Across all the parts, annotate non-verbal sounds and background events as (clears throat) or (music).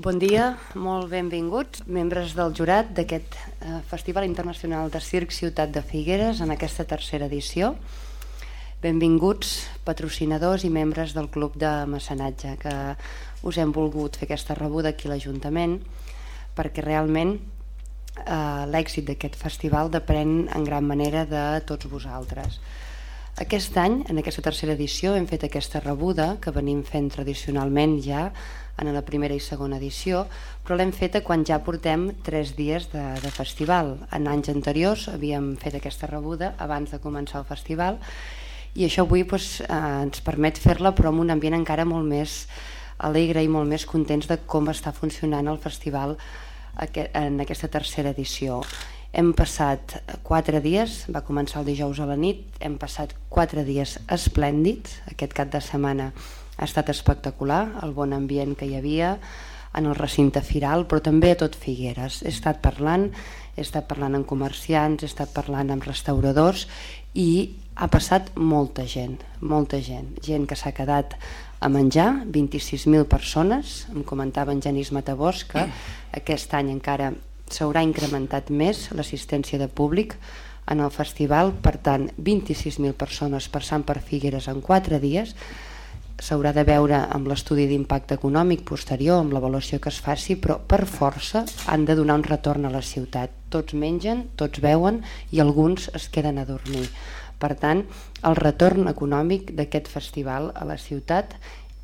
Bon dia, molt benvinguts, membres del jurat d'aquest eh, Festival Internacional de Circ Ciutat de Figueres en aquesta tercera edició. Benvinguts patrocinadors i membres del Club de Mecenatge que us hem volgut fer aquesta rebuda aquí a l'Ajuntament perquè realment eh, l'èxit d'aquest festival depèn en gran manera de tots vosaltres. Aquest any, en aquesta tercera edició, hem fet aquesta rebuda que venim fent tradicionalment ja en la primera i segona edició, però l'hem feta quan ja portem tres dies de, de festival. En anys anteriors havíem fet aquesta rebuda abans de començar el festival i això avui doncs, eh, ens permet fer-la però amb un ambient encara molt més alegre i molt més contents de com està funcionant el festival en aquesta tercera edició. Hem passat quatre dies, va començar el dijous a la nit, hem passat quatre dies esplèndids, aquest cap de setmana ha estat espectacular, el bon ambient que hi havia en el recinte firal, però també a tot Figueres. He estat parlant, he estat parlant amb comerciants, he estat parlant amb restauradors i ha passat molta gent, molta gent, gent que s'ha quedat a menjar, 26.000 persones, em comentava en Genís Matabós que (clears throat) aquest any encara s'haurà incrementat més l'assistència de públic en el festival, per tant 26.000 persones passant per Figueres en 4 dies, s'haurà de veure amb l'estudi d'impacte econòmic posterior, amb l'avaluació que es faci, però per força han de donar un retorn a la ciutat. Tots mengen, tots veuen i alguns es queden a dormir. Per tant, el retorn econòmic d'aquest festival a la ciutat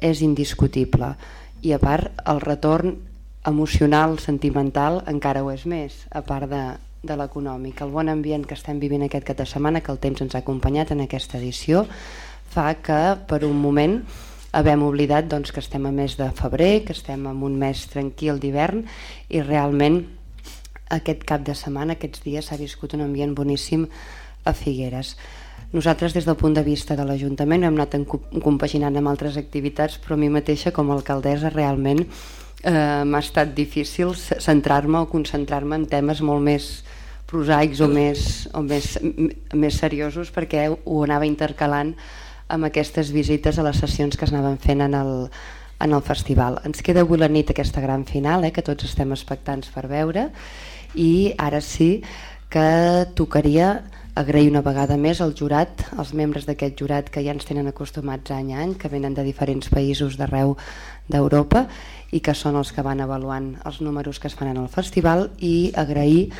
és indiscutible i a part el retorn emocional, sentimental encara ho és més, a part de, de l'econòmic. El bon ambient que estem vivint aquest cap de setmana, que el temps ens ha acompanyat en aquesta edició, fa que per un moment havem oblidat doncs, que estem a mes de febrer, que estem en un mes tranquil d'hivern i realment aquest cap de setmana, aquests dies, s'ha viscut un ambient boníssim a Figueres. Nosaltres des del punt de vista de l'Ajuntament hem anat compaginant amb altres activitats, però a mi mateixa com a alcaldessa realment eh, m'ha estat difícil centrar-me o concentrar-me en temes molt més prosaics o més, o més, més seriosos perquè ho anava intercalant amb aquestes visites a les sessions que es anaven fent en el, en el festival. Ens queda avui la nit aquesta gran final, eh, que tots estem expectants per veure, i ara sí que tocaria agrair una vegada més al jurat, als membres d'aquest jurat que ja ens tenen acostumats any a any, que venen de diferents països d'arreu d'Europa i que són els que van avaluant els números que es fan en el festival i agrair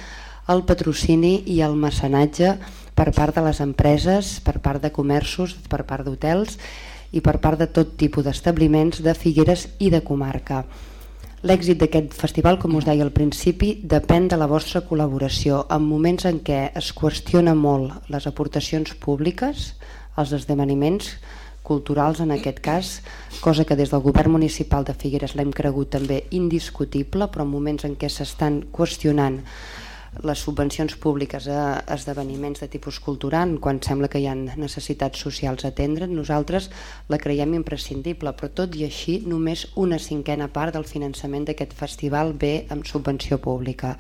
el patrocini i el mecenatge per part de les empreses, per part de comerços, per part d'hotels i per part de tot tipus d'establiments de Figueres i de comarca. L'èxit d'aquest festival, com us deia al principi, depèn de la vostra col·laboració. En moments en què es qüestiona molt les aportacions públiques, els esdeveniments culturals en aquest cas, cosa que des del govern municipal de Figueres l'hem cregut també indiscutible, però en moments en què s'estan qüestionant les subvencions públiques a esdeveniments de tipus cultural quan sembla que hi ha necessitats socials a atendre, nosaltres la creiem imprescindible, però tot i així només una cinquena part del finançament d'aquest festival ve amb subvenció pública.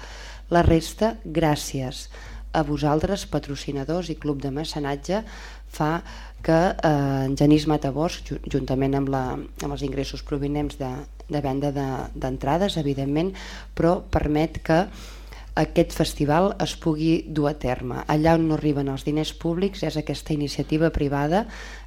La resta, gràcies a vosaltres, patrocinadors i club de mecenatge, fa que eh, en Genís Matabors, juntament amb, la, amb els ingressos provinents de, de venda d'entrades, de, evidentment, però permet que aquest festival es pugui dur a terme. Allà on no arriben els diners públics és aquesta iniciativa privada,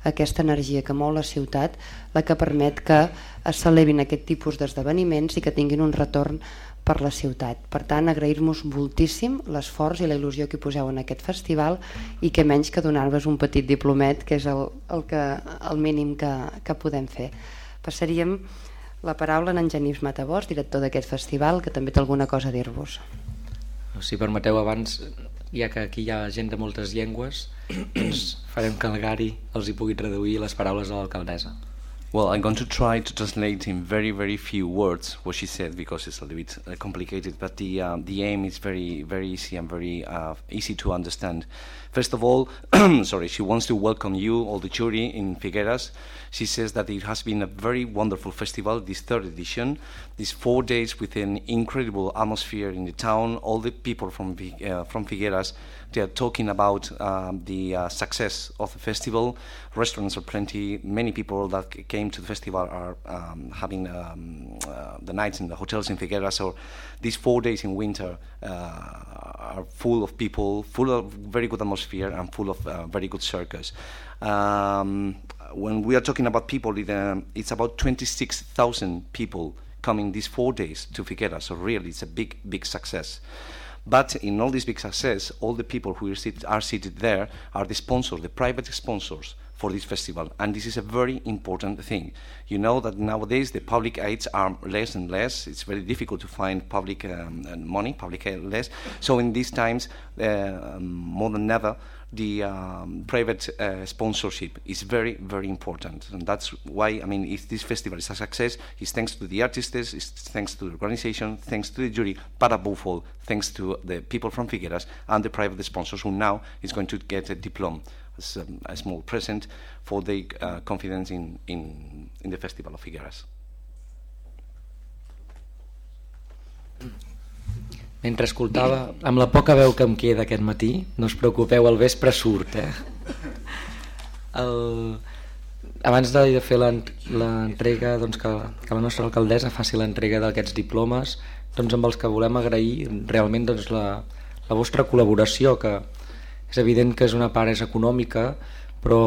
aquesta energia que mou la ciutat, la que permet que es celebrin aquest tipus d'esdeveniments i que tinguin un retorn per la ciutat. Per tant, agrair-vos moltíssim l'esforç i la il·lusió que poseu en aquest festival i que menys que donar-vos un petit diplomet, que és el, el, que, el mínim que, que podem fer. Passaríem la paraula a en Genís Matabós, director d'aquest festival, que també té alguna cosa a dir-vos. Si permeteu abans, ja que aquí hi ha gent de moltes llengües, doncs farem que el Gary els hi pugui traduir les paraules de l'alcaldessa. Well, I'm going to try to translate in very, very few words what she said because it's a little bit uh, complicated, but the, uh, the aim is very, very easy and very uh, easy to understand. First of all, (clears throat) sorry, she wants to welcome you, all the jury in Figueras. She says that it has been a very wonderful festival, this third edition, these four days with an incredible atmosphere in the town. All the people from, uh, from Figueras they are talking about um, the uh, success of the festival. Restaurants are plenty, many people that came to the festival are um, having um, uh, the nights in the hotels in Figueras. So these four days in winter uh, are full of people, full of very good atmosphere, and full of uh, very good circus. Um, when we are talking about people, it, um, it's about 26,000 people coming these four days to Figueras. So really, it's a big, big success. But in all this big success, all the people who are, sit- are seated there are the sponsors, the private sponsors for this festival. And this is a very important thing. You know that nowadays the public aids are less and less. It's very difficult to find public um, money, public aid less. So in these times, uh, more than ever, the um, private uh, sponsorship is very, very important. And that's why, I mean, if this festival is a success, it's thanks to the artists, it's thanks to the organization, thanks to the jury, but above all, thanks to the people from Figueras and the private sponsors who now is going to get a diploma as um, a small present for their uh, confidence in, in, in the Festival of Figueras. Mentre escoltava, amb la poca veu que em queda aquest matí, no us preocupeu, el vespre surt, eh? El... Abans de fer l'entrega, doncs que, que la nostra alcaldessa faci l'entrega d'aquests diplomes, doncs amb els que volem agrair realment doncs, la, la vostra col·laboració, que és evident que és una part és econòmica, però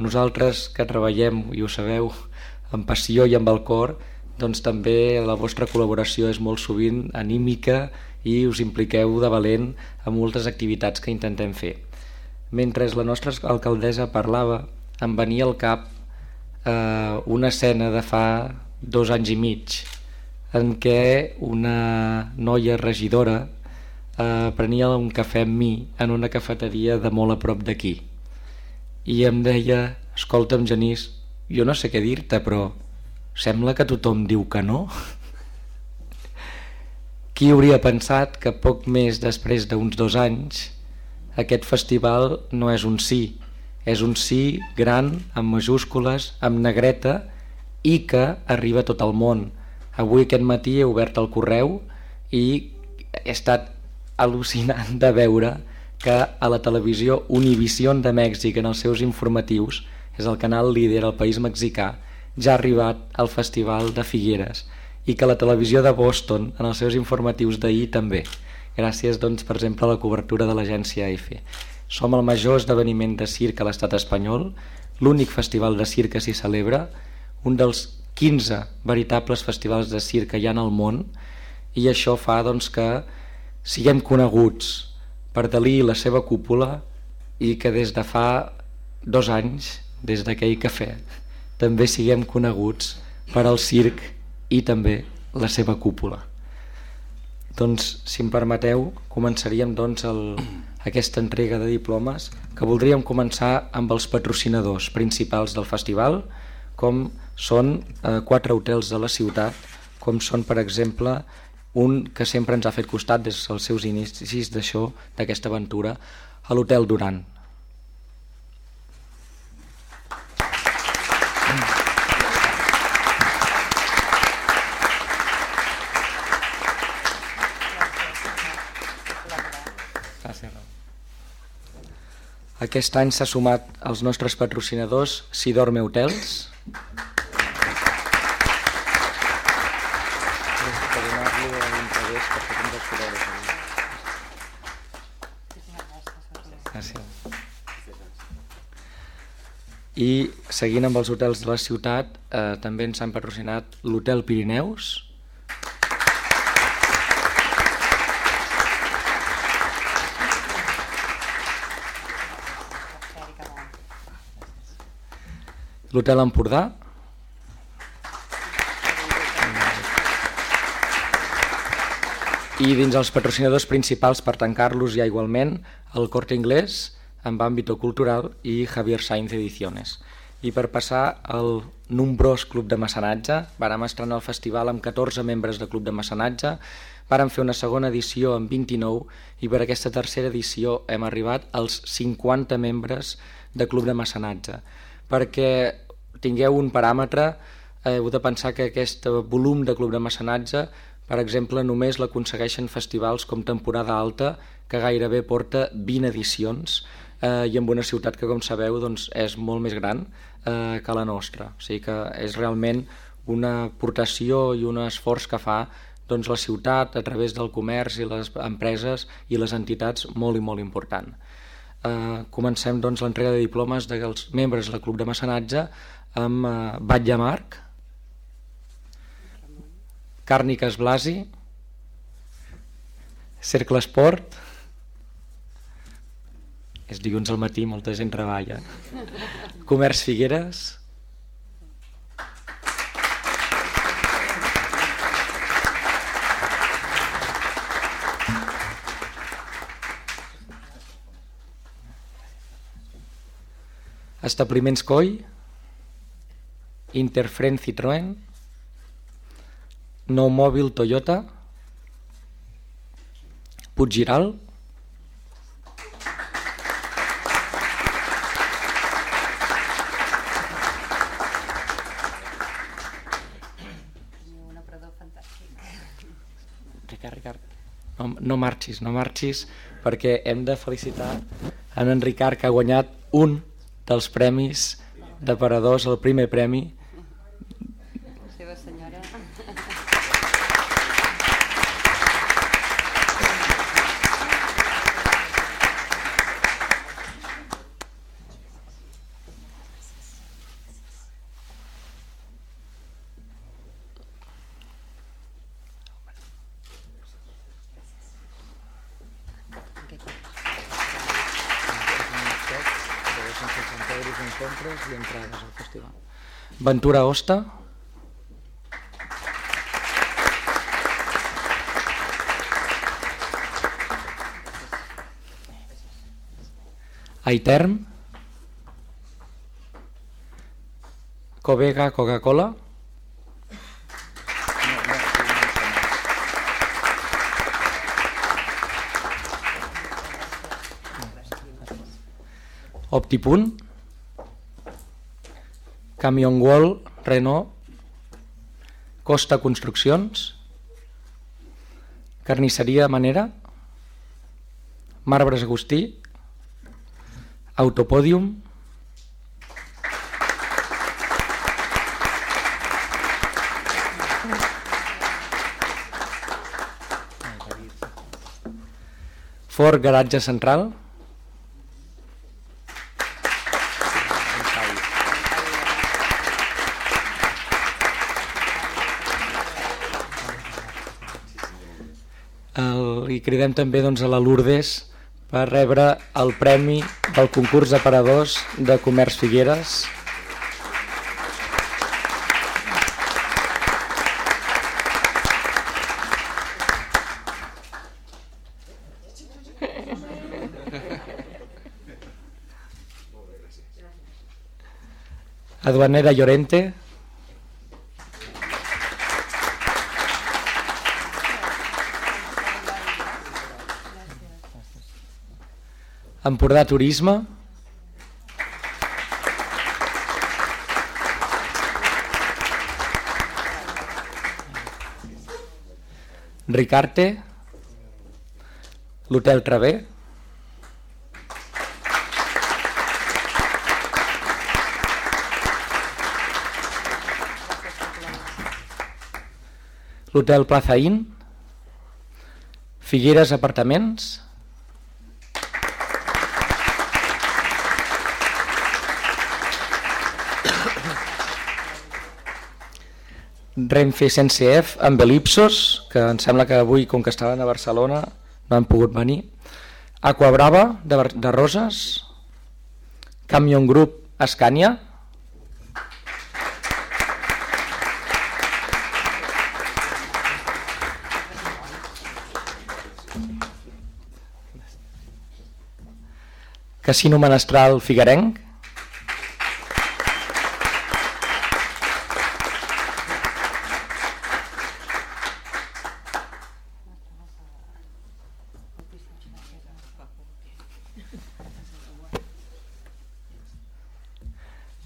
nosaltres que treballem, i ho sabeu, amb passió i amb el cor, doncs també la vostra col·laboració és molt sovint anímica i us impliqueu de valent en moltes activitats que intentem fer. Mentre la nostra alcaldessa parlava, em venia al cap eh, una escena de fa dos anys i mig en què una noia regidora eh, prenia un cafè amb mi en una cafeteria de molt a prop d'aquí i em deia escolta'm Genís, jo no sé què dir-te però sembla que tothom diu que no qui hauria pensat que poc més després d'uns dos anys aquest festival no és un sí, és un sí gran, amb majúscules, amb negreta i que arriba a tot el món. Avui aquest matí he obert el correu i he estat al·lucinant de veure que a la televisió Univision de Mèxic en els seus informatius, és el canal líder al país mexicà, ja ha arribat al Festival de Figueres i que la televisió de Boston en els seus informatius d'ahir també, gràcies doncs, per exemple a la cobertura de l'agència EFE. Som el major esdeveniment de circ a l'estat espanyol, l'únic festival de circ que s'hi celebra, un dels 15 veritables festivals de circ que hi ha al món i això fa doncs, que siguem coneguts per Dalí la seva cúpula i que des de fa dos anys, des d'aquell cafè, també siguem coneguts per al circ i també la seva cúpula. Doncs, si em permeteu, començaríem doncs, el, aquesta entrega de diplomes que voldríem començar amb els patrocinadors principals del festival, com són eh, quatre hotels de la ciutat, com són, per exemple, un que sempre ens ha fet costat des dels seus inicis d'això, d'aquesta aventura, a l'Hotel Duran, Aquest any s'ha sumat als nostres patrocinadors Sidorme Hotels, I seguint amb els hotels de la ciutat, eh, també ens han patrocinat l'Hotel Pirineus, l'Hotel Empordà, i dins els patrocinadors principals per tancar-los ja igualment el Corte Inglés amb àmbito cultural i Javier Sainz Ediciones. I per passar al nombrós club de mecenatge, vàrem estrenar el festival amb 14 membres de club de mecenatge, vàrem fer una segona edició amb 29 i per aquesta tercera edició hem arribat als 50 membres de club de mecenatge. Perquè tingueu un paràmetre, eh, heu de pensar que aquest volum de club de mecenatge, per exemple, només l'aconsegueixen festivals com Temporada Alta, que gairebé porta 20 edicions, eh, i amb una ciutat que, com sabeu, doncs, és molt més gran eh, que la nostra. O sigui que és realment una aportació i un esforç que fa doncs, la ciutat a través del comerç i les empreses i les entitats molt i molt important. Eh, comencem doncs, l'entrega de diplomes dels membres del Club de Mecenatge amb eh, Batlle Marc, Càrniques Blasi, Cercle Esport, és dilluns al matí, molta gent treballa. Comerç Figueres, Establiments Coi, Interfrent Citroën, Nou Mòbil Toyota, Puiggiral, no, no marxis, no marxis, perquè hem de felicitar en en Ricard, que ha guanyat un dels premis d'aparadors, el primer premi. La seva senyora. I entrades al festival. Ventura Osta. Aiterm. Covega Coca-Cola. Optipunt. Camion Wall, Renault, Costa Construccions, Carnisseria Manera, Marbres Agustí, Autopòdium, Ford Garatge Central, el, i cridem també doncs, a la Lourdes per rebre el premi del concurs d'aparadors de Comerç Figueres. Aduanera Llorente, Empordà Turisme, Ricarte, l'Hotel Traver, l'Hotel Plazaín, Figueres Apartaments, Renfe sense F amb Elipsos, que em sembla que avui, com que estaven a Barcelona, no han pogut venir. Aqua Brava, de, de Roses. Camion Group, Escània. Casino Menestral Figuerenc.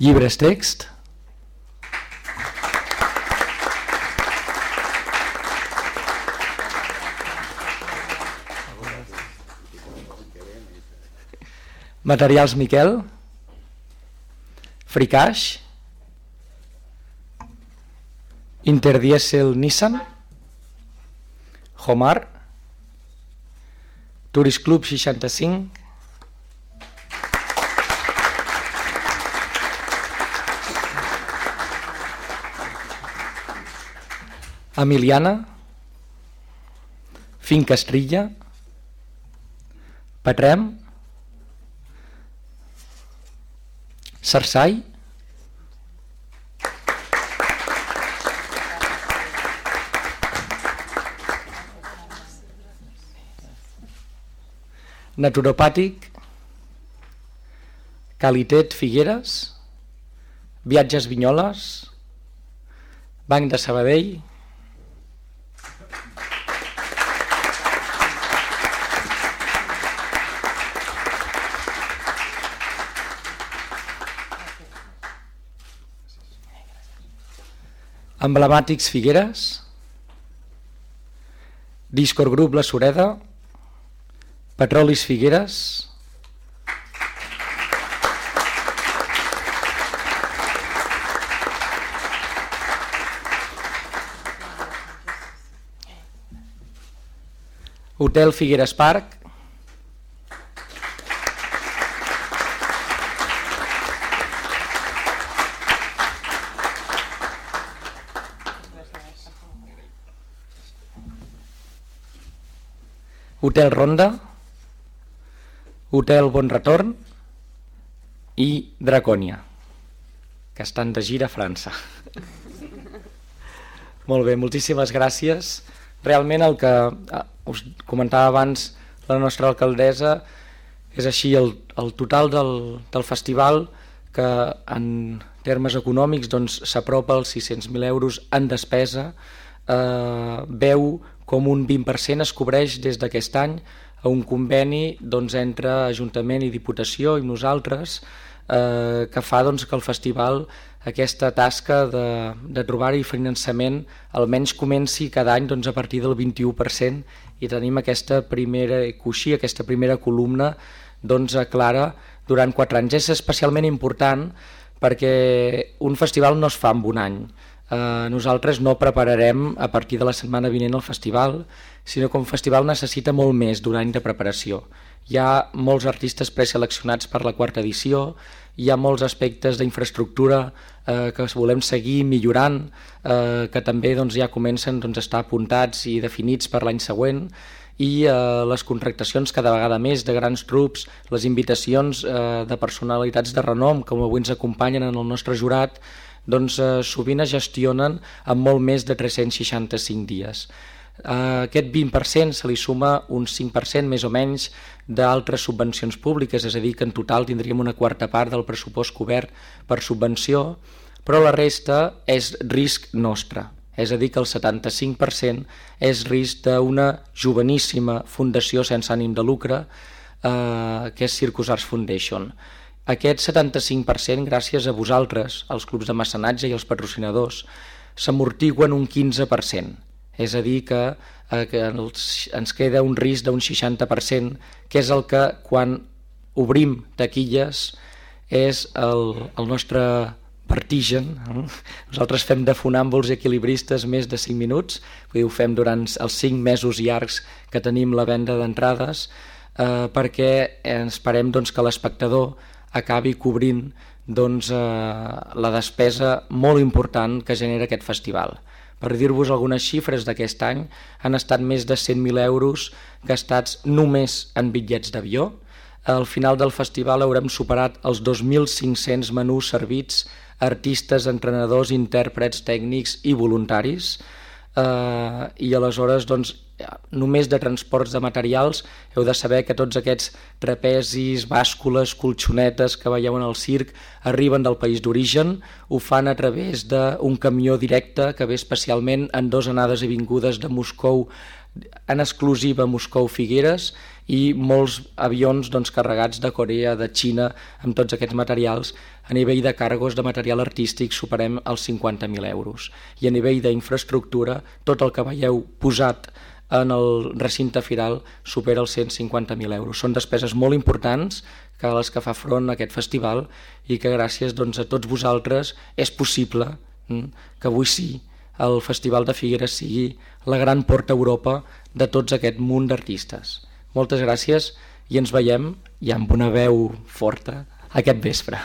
Llibres text. Materials Miquel, Fricash, Interdiesel Nissan, Homar, Tourist Club 65, Emiliana, Finca Estrilla, Patrem, Sarsai, Naturopàtic, Calitet Figueres, Viatges Vinyoles, Banc de Sabadell, Emblemàtics Figueres, Discord Group La Sureda, Petrolis Figueres, Hotel Figueres Parc, Hotel Ronda, Hotel Bon Retorn i Dracònia, que estan de gira a França. (laughs) Molt bé, moltíssimes gràcies. Realment el que ah, us comentava abans la nostra alcaldessa és així el, el total del, del festival que en termes econòmics s'apropa doncs, als 600.000 euros en despesa, eh, veu com un 20% es cobreix des d'aquest any a un conveni doncs, entre Ajuntament i Diputació i nosaltres eh, que fa doncs, que el festival aquesta tasca de, de trobar-hi finançament almenys comenci cada any doncs, a partir del 21% i tenim aquesta primera coixí, aquesta primera columna doncs, clara durant quatre anys. És especialment important perquè un festival no es fa en un any, eh, nosaltres no prepararem a partir de la setmana vinent el festival, sinó que un festival necessita molt més d'un any de preparació. Hi ha molts artistes preseleccionats per la quarta edició, hi ha molts aspectes d'infraestructura eh, que volem seguir millorant, eh, que també doncs, ja comencen doncs, a estar apuntats i definits per l'any següent, i eh, les contractacions cada vegada més de grans grups, les invitacions eh, de personalitats de renom, com avui ens acompanyen en el nostre jurat, doncs eh, sovint es gestionen amb molt més de 365 dies. A aquest 20% se li suma un 5% més o menys d'altres subvencions públiques, és a dir, que en total tindríem una quarta part del pressupost cobert per subvenció, però la resta és risc nostre, és a dir, que el 75% és risc d'una joveníssima fundació sense ànim de lucre, eh, que és Circus Arts Foundation. Aquest 75%, gràcies a vosaltres, als clubs de mecenatge i als patrocinadors, s'amortiguen un 15%. És a dir, que, eh, que ens queda un risc d'un 60%, que és el que quan obrim taquilles és el, el nostre vertigen. Eh? Nosaltres fem de fonàmbuls i equilibristes més de 5 minuts, ho fem durant els 5 mesos llargs que tenim la venda d'entrades, eh, perquè esperem doncs, que l'espectador acabi cobrint doncs, eh, la despesa molt important que genera aquest festival. Per dir-vos algunes xifres d'aquest any, han estat més de 100.000 euros gastats només en bitllets d'avió. Al final del festival haurem superat els 2.500 menús servits a artistes, entrenadors, intèrprets, tècnics i voluntaris. Eh, I aleshores doncs, només de transports de materials heu de saber que tots aquests trapezis, bàscules, colxonetes que veieu en el circ arriben del país d'origen, ho fan a través d'un camió directe que ve especialment en dos anades i vingudes de Moscou en exclusiva Moscou-Figueres i molts avions doncs, carregats de Corea, de Xina, amb tots aquests materials. A nivell de cargos de material artístic superem els 50.000 euros. I a nivell d'infraestructura, tot el que veieu posat en el recinte firal supera els 150.000 euros. Són despeses molt importants que les que fa front aquest festival i que gràcies doncs, a tots vosaltres és possible mm, que avui sí el Festival de Figueres sigui la gran porta a Europa de tots aquest munt d'artistes. Moltes gràcies i ens veiem, ja amb una veu forta, aquest vespre.